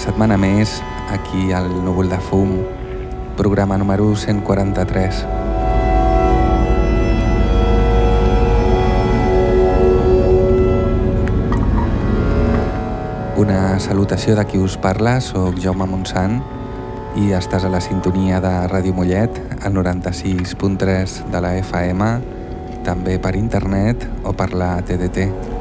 Setmana més aquí al Núvol de Fum, programa número 143. Una salutació de qui us parla, sóc Jaume Montsant i estàs a la sintonia de Ràdio Mollet, al 96.3 de la FM, també per internet o per la TDT.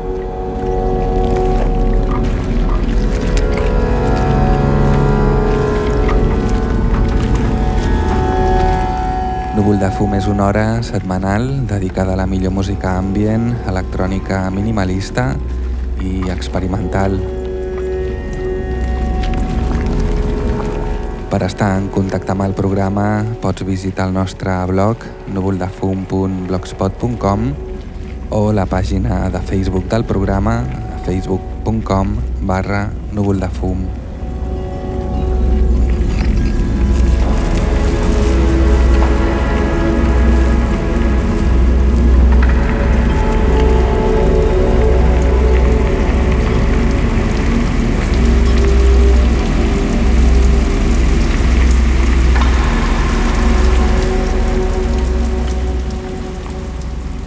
Núvol de fum és una hora setmanal dedicada a la millor música ambient, electrònica minimalista i experimental. Per estar en contacte amb el programa pots visitar el nostre blog núvoldefum.blogspot.com o la pàgina de Facebook del programa facebook.com barra núvoldefum.com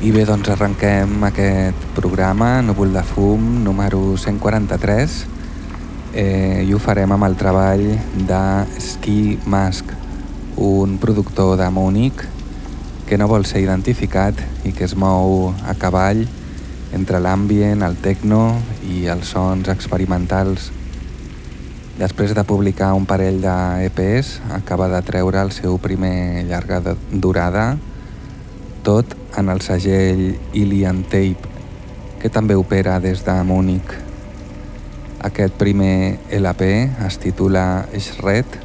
I bé, doncs arrenquem aquest programa, Núvol de Fum, número 143, eh, i ho farem amb el treball de Ski Mask, un productor de Múnich que no vol ser identificat i que es mou a cavall entre l'ambient, el techno i els sons experimentals. Després de publicar un parell d'EPs, acaba de treure el seu primer llarga durada, tot en el segell Ilian Tape, que també opera des de Múnich. Aquest primer LP es titula Shred,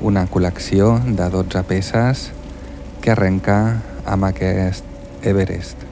una col·lecció de 12 peces que arrenca amb aquest Everest.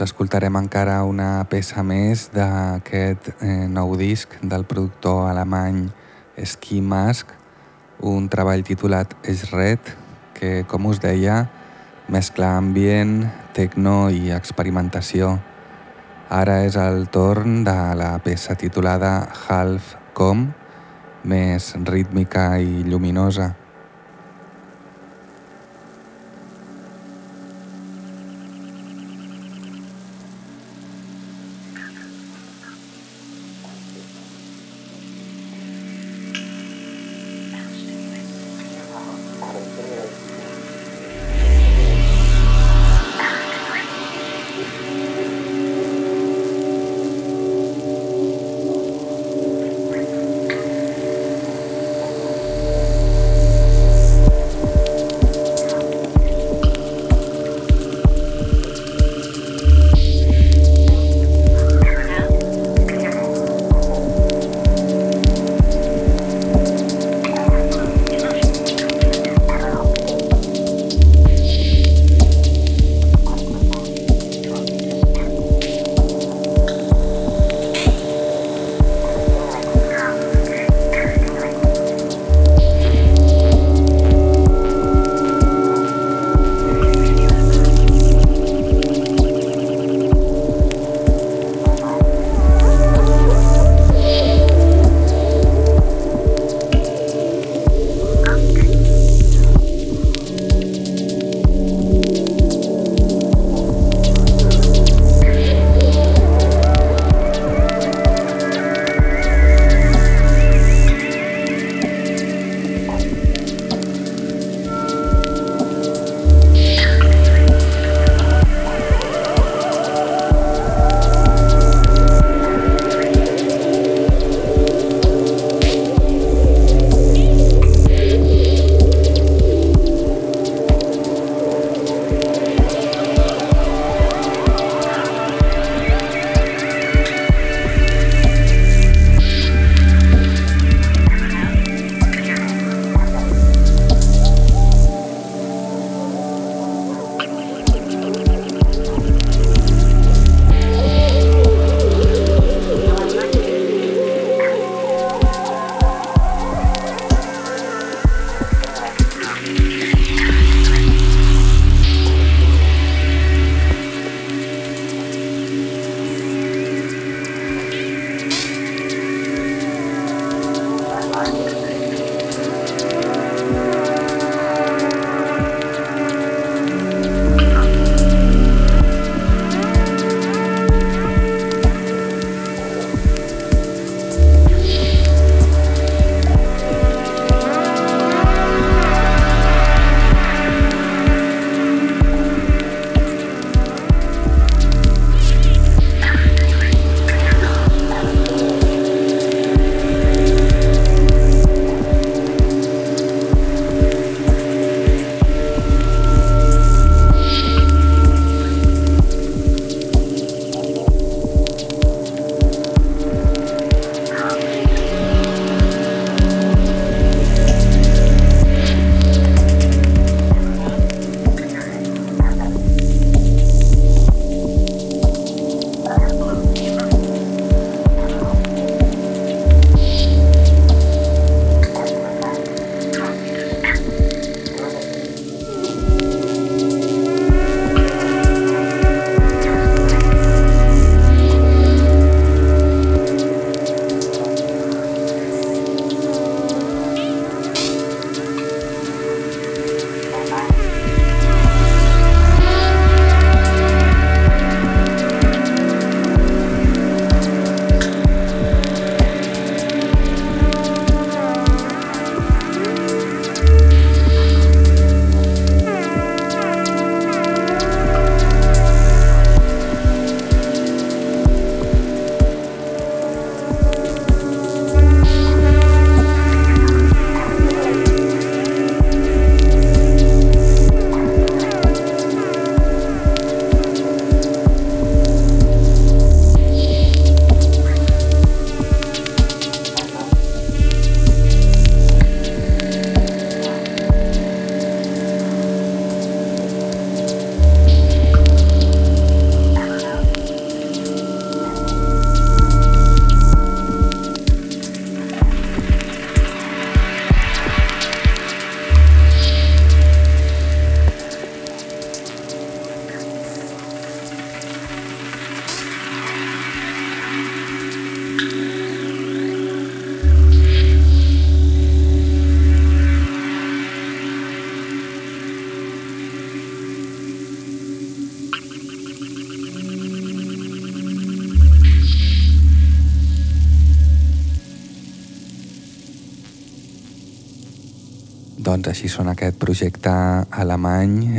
Doncs escoltarem encara una peça més d'aquest eh, nou disc del productor alemany Ski Mask, un treball titulat Red, que, com us deia, mescla ambient, techno i experimentació. Ara és el torn de la peça titulada Half Com, més rítmica i lluminosa.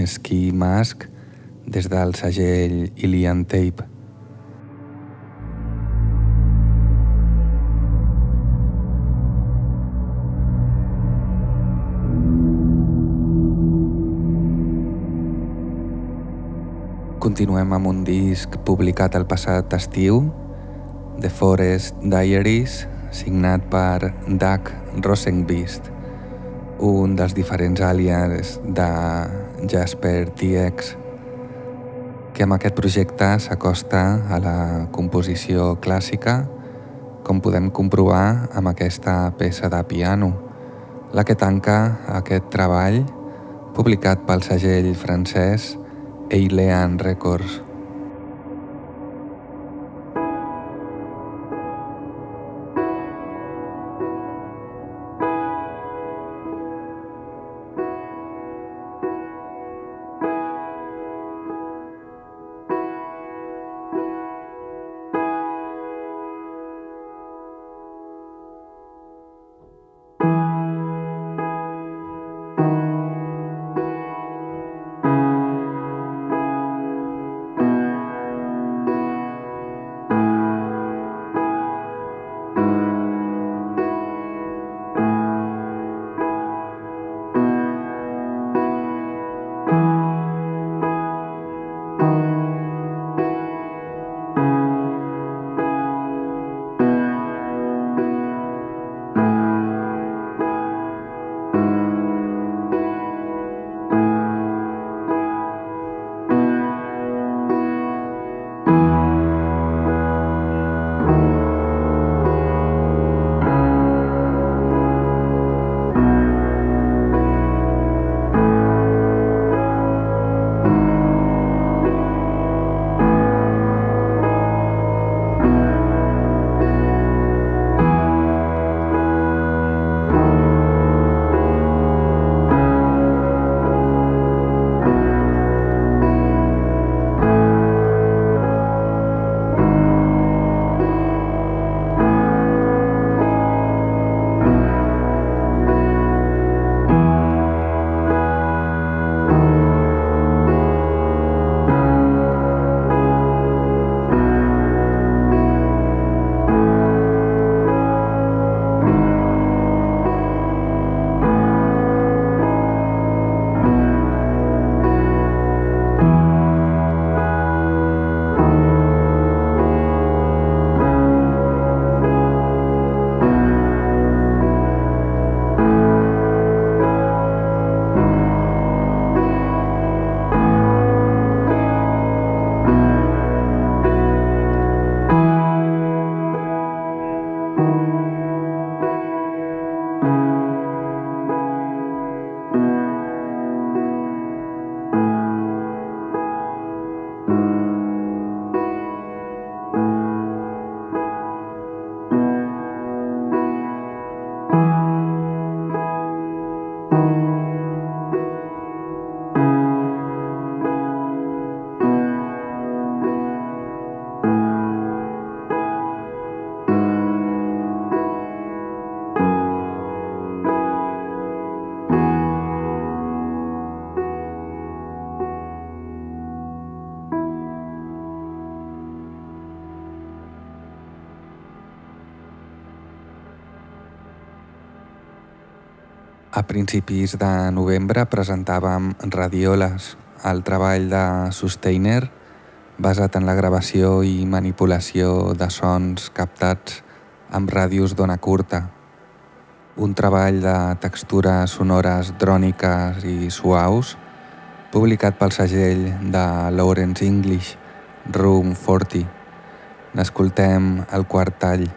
Ski Mask, des del segell Ilian Tape. Continuem amb un disc publicat el passat estiu, The Forest Diaries, signat per Doug Rosenbeast un dels diferents àlies de Jasper TX que amb aquest projecte s'acosta a la composició clàssica com podem comprovar amb aquesta peça de piano, la que tanca aquest treball publicat pel segell francès Eilean Records. Principis de novembre presentàvem Radioles, el treball de Sustainer basat en la gravació i manipulació de sons captats amb ràdios d'ona curta. Un treball de textures sonores dròniques i suaus publicat pel segell de Lawrence English, Room 40. N'escoltem el quart tall.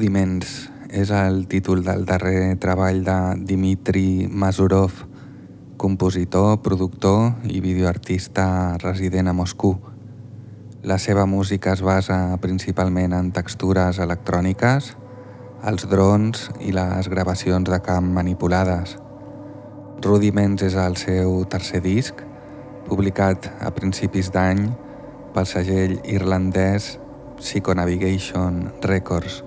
Rudiments és el títol del darrer treball de Dimitri Mazurov, compositor, productor i videoartista resident a Moscou. La seva música es basa principalment en textures electròniques, els drons i les gravacions de camp manipulades. Rudiments és el seu tercer disc, publicat a principis d'any pel segell irlandès Psychonavigation Records.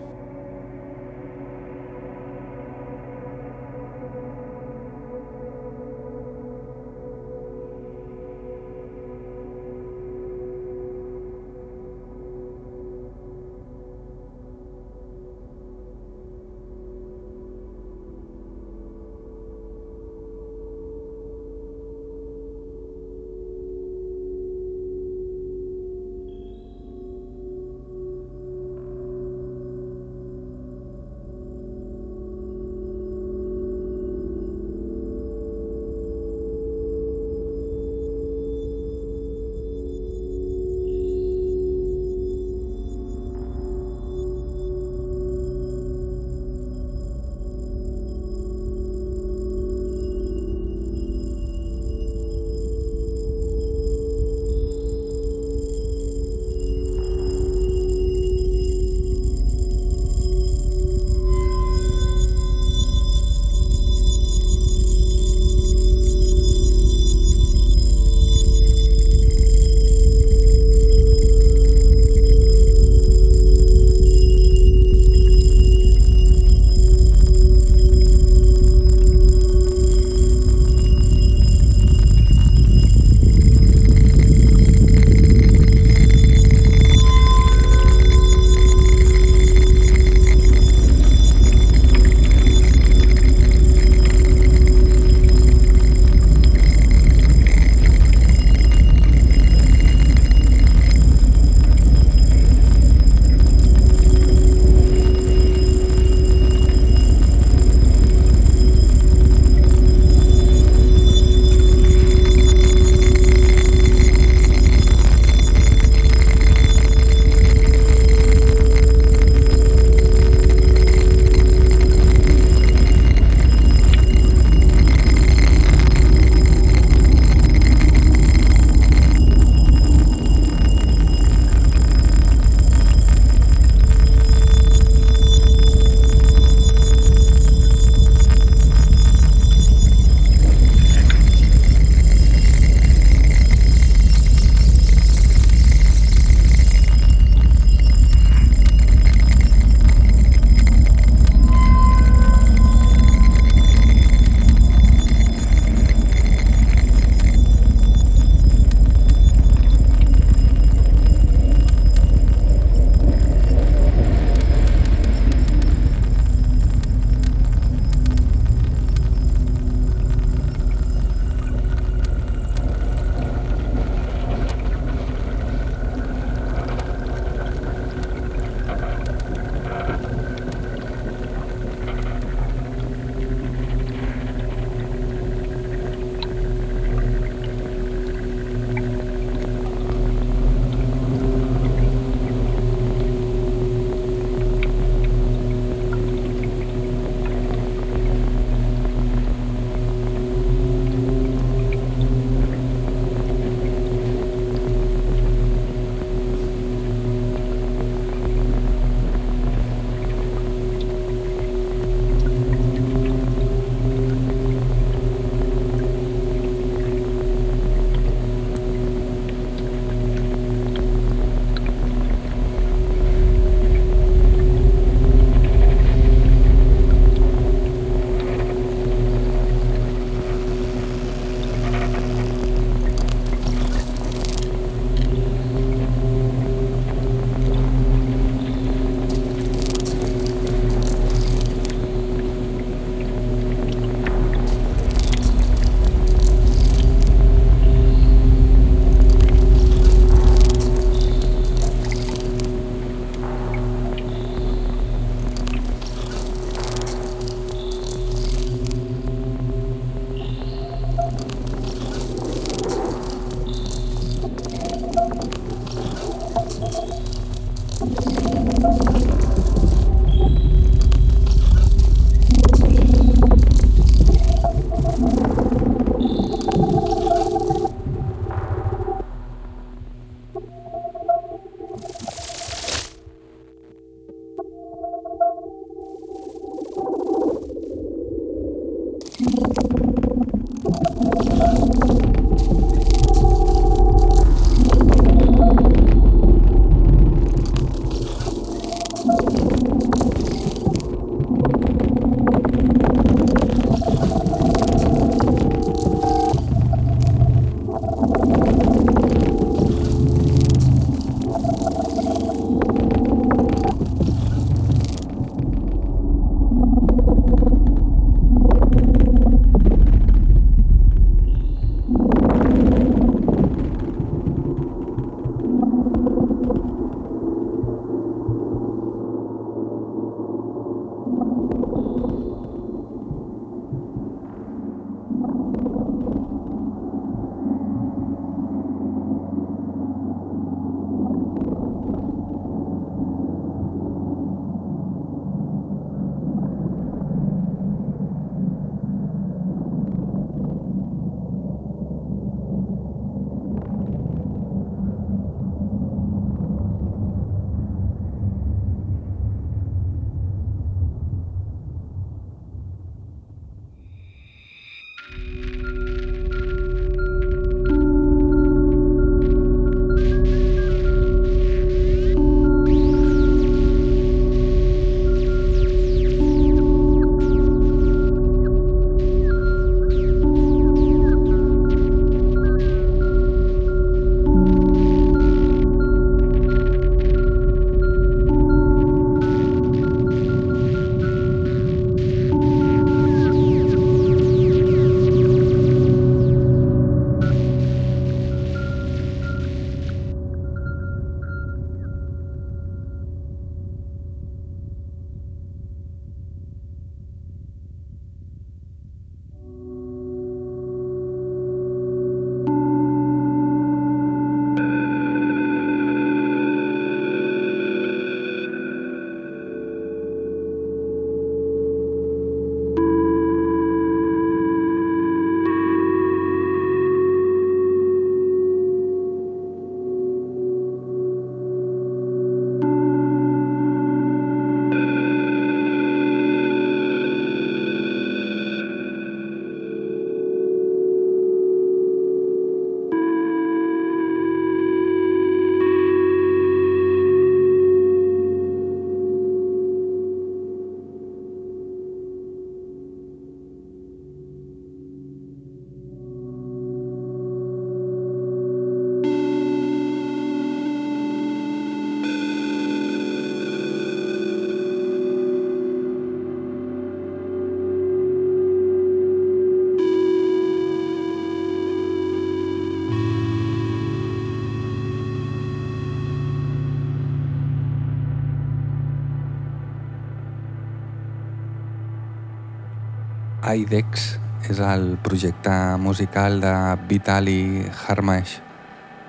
IDEX és el projecte musical de Vitali Harmash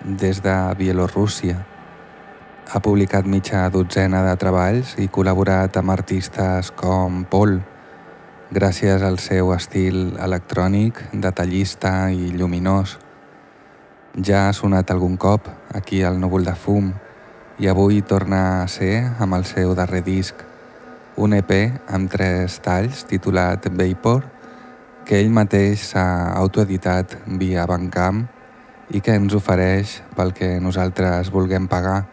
des de Bielorússia. Ha publicat mitja dotzena de treballs i col·laborat amb artistes com Paul, gràcies al seu estil electrònic, detallista i lluminós. Ja ha sonat algun cop aquí al núvol de fum i avui torna a ser amb el seu darrer disc, un EP amb tres talls titulat Vapor que ell mateix s'ha autoeditat via Bandcamp i que ens ofereix pel que nosaltres vulguem pagar.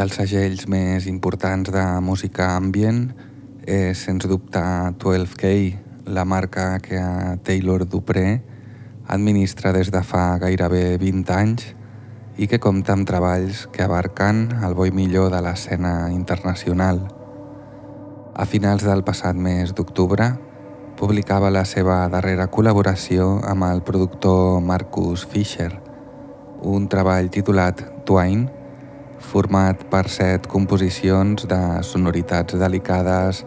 Dels segells més importants de música ambient és, sens dubte, 12K, la marca que Taylor Dupré administra des de fa gairebé 20 anys i que compta amb treballs que abarquen el bo i millor de l'escena internacional. A finals del passat mes d'octubre, publicava la seva darrera col·laboració amb el productor Marcus Fisher, un treball titulat Twine, format per set composicions de sonoritats delicades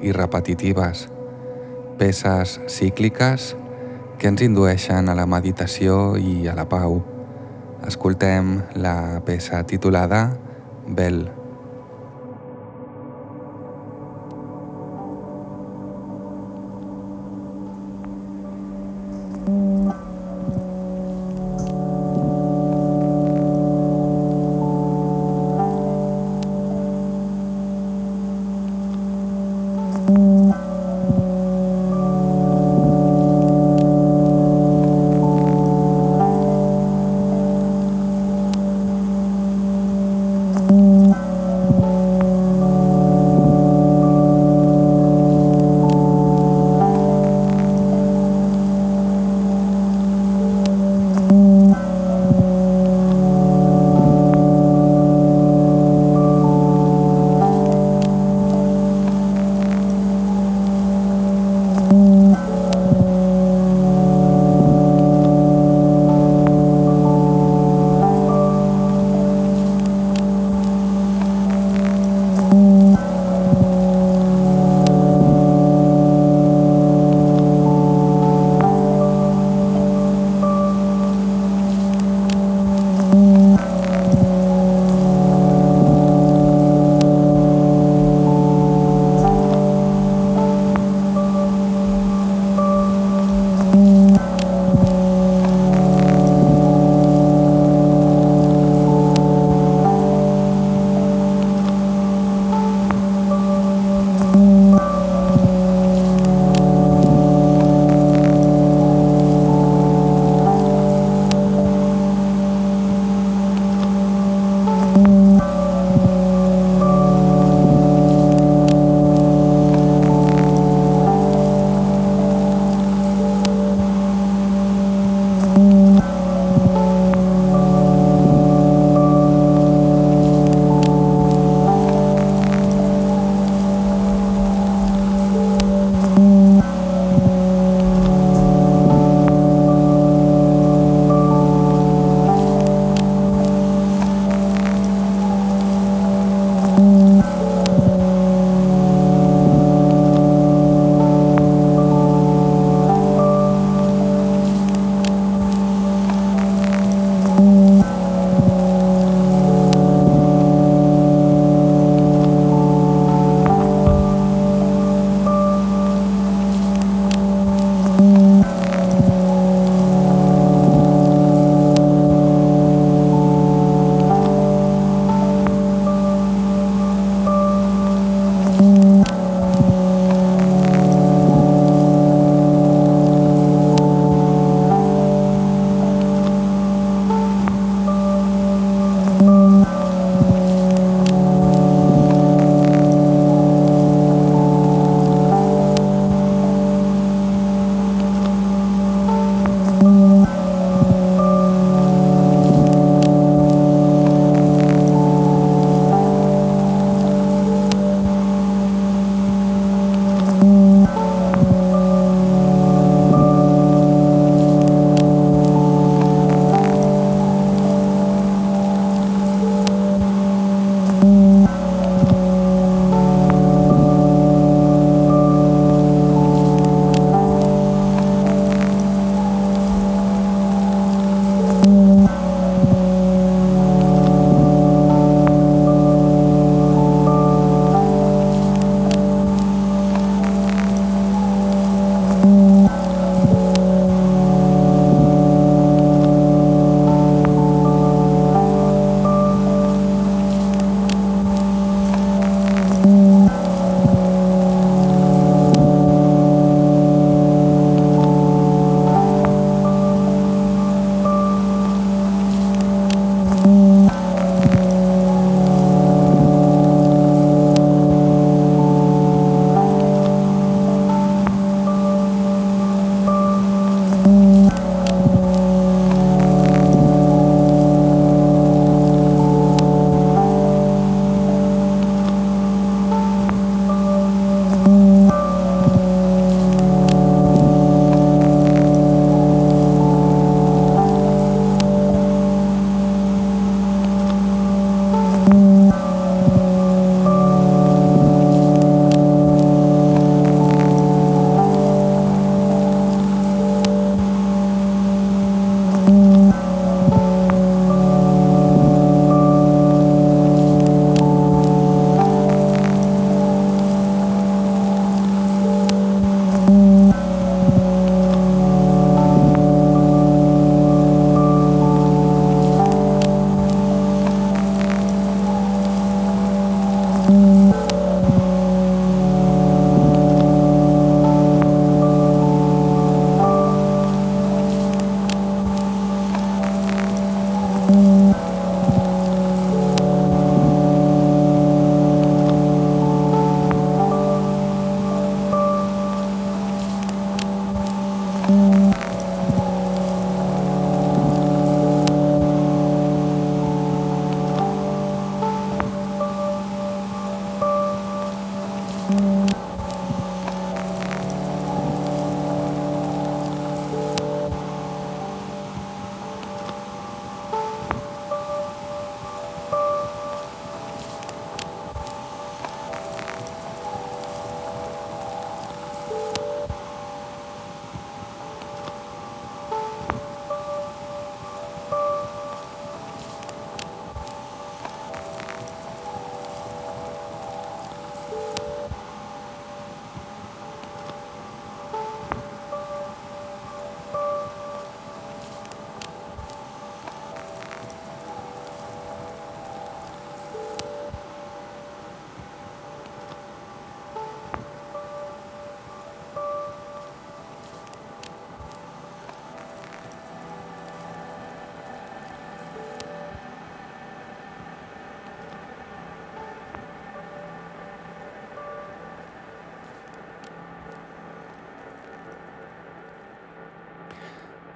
i repetitives, peces cícliques que ens indueixen a la meditació i a la pau. Escoltem la peça titulada Bell.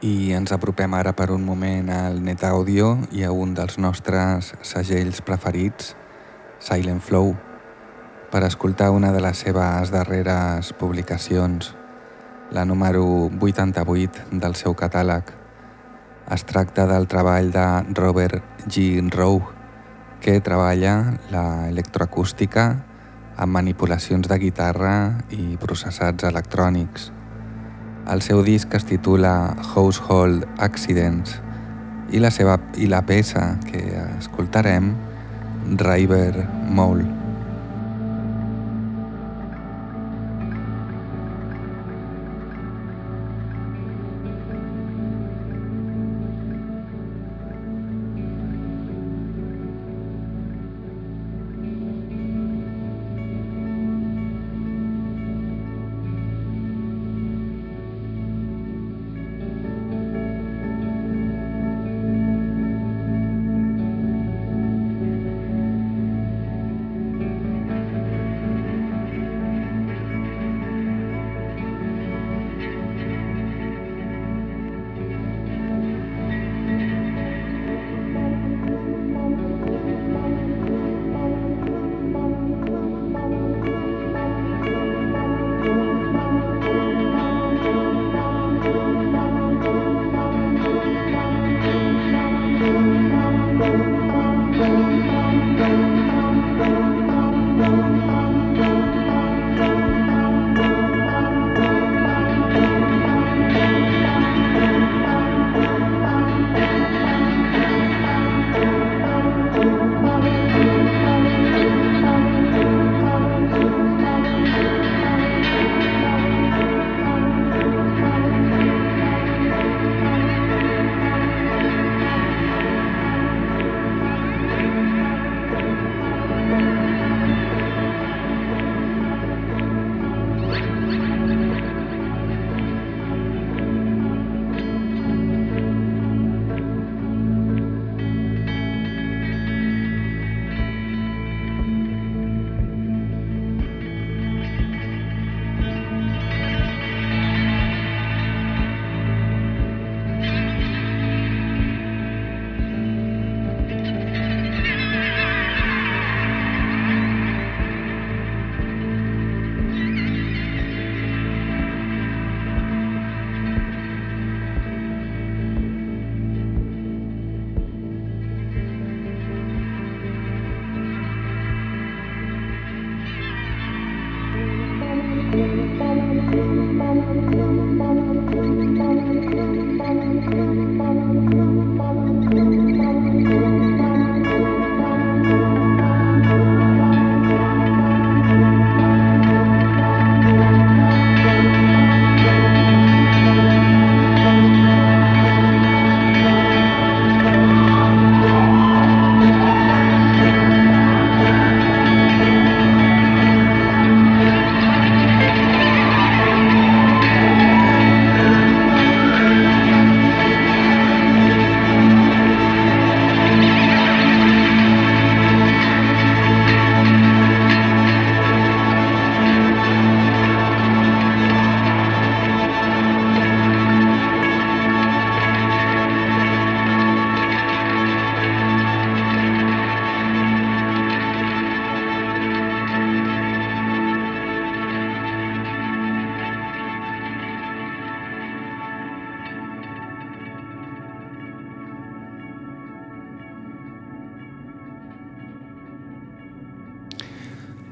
I ens apropem ara per un moment al Net Audio i a un dels nostres segells preferits, Silent Flow, per escoltar una de les seves darreres publicacions, la número 88 del seu catàleg. Es tracta del treball de Robert G. Rowe, que treballa la electroacústica amb manipulacions de guitarra i processats electrònics. El seu disc es titula Household Accidents i la, seva, i la peça que escoltarem, River Mole.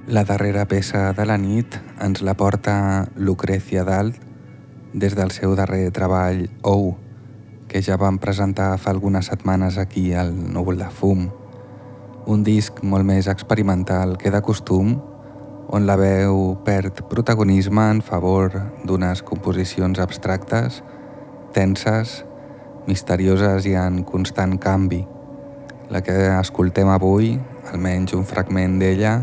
La darrera peça de la nit ens la porta Lucrecia Dalt des del seu darrer treball OU, que ja vam presentar fa algunes setmanes aquí al Núvol de Fum. Un disc molt més experimental que de costum, on la veu perd protagonisme en favor d'unes composicions abstractes, tenses, misterioses i en constant canvi. La que escoltem avui, almenys un fragment d'ella,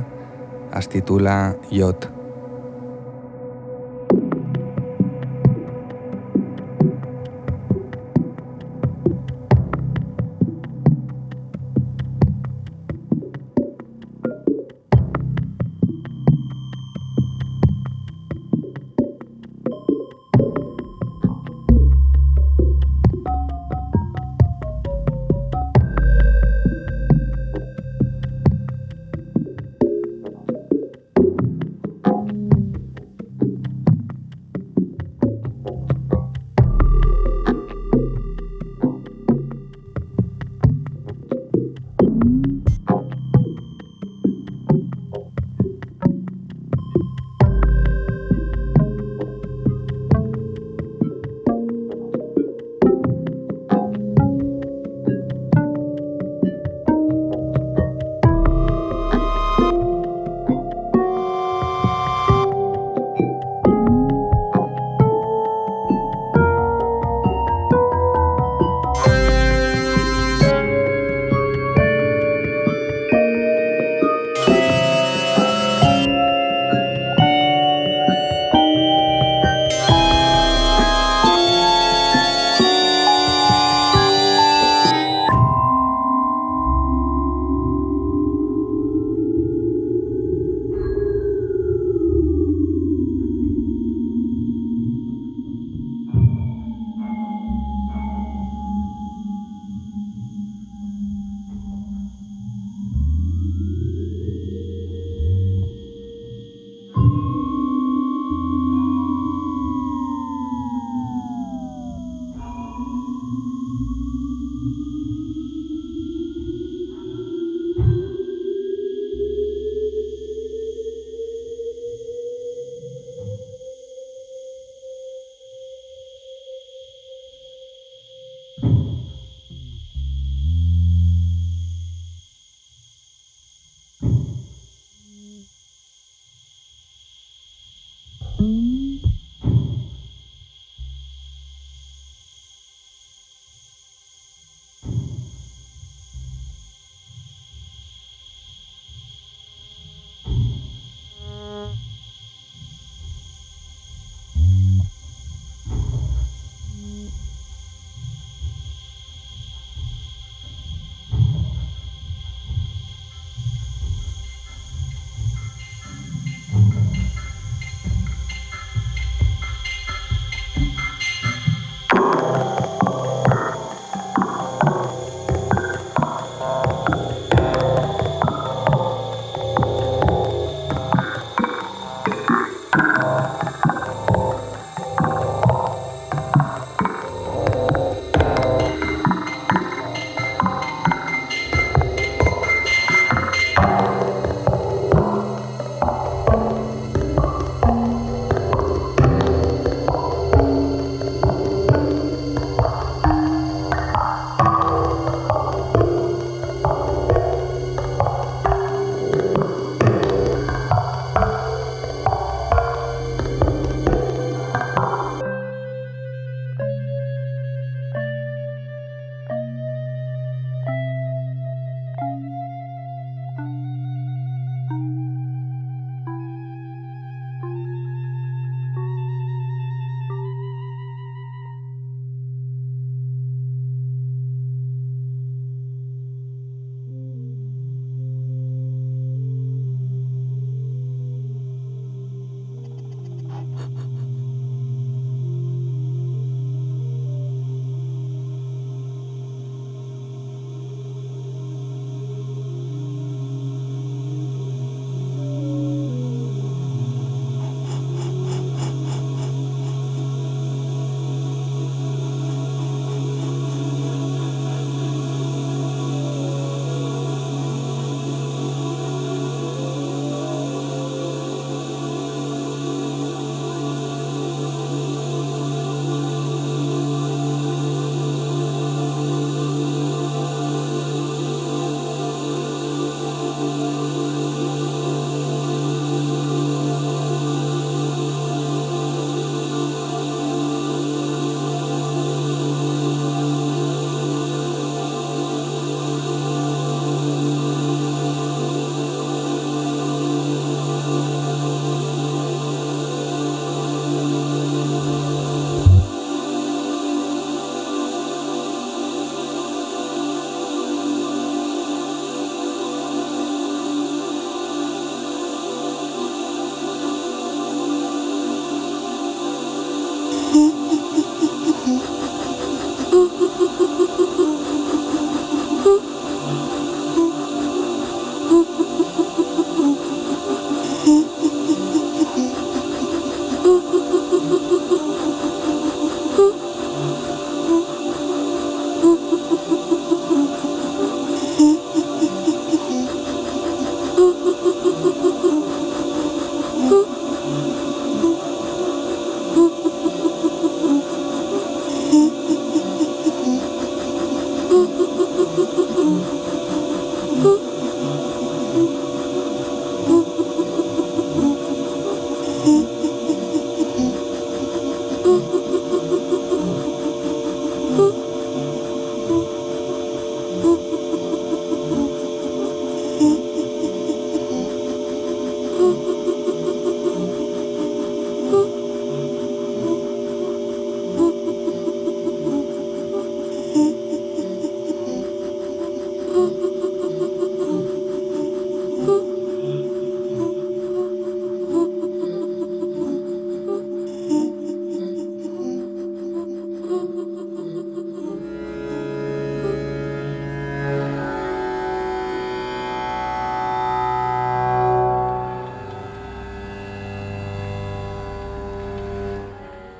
es titula Iot.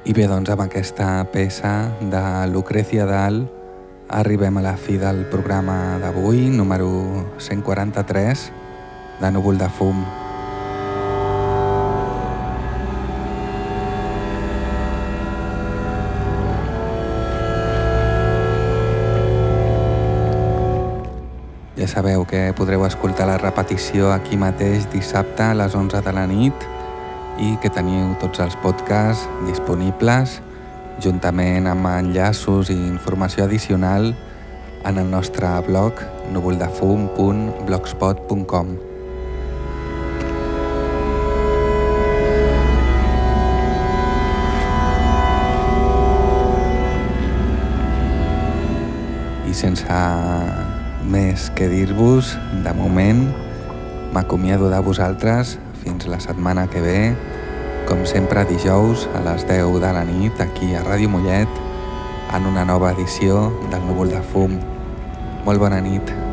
I bé, doncs amb aquesta peça de Lucrecia Dal arribem a la fi del programa d'avui, número 143, de Núvol de Fum. Ja sabeu que podreu escoltar la repetició aquí mateix dissabte a les 11 de la nit i que teniu tots els podcasts disponibles juntament amb enllaços i informació addicional en el nostre blog núvoldefum.blogspot.com I sense més que dir-vos, de moment m'acomiado de vosaltres fins la setmana que ve, com sempre dijous a les 10 de la nit aquí a Ràdio Mollet en una nova edició del Núvol de Fum. Molt bona nit.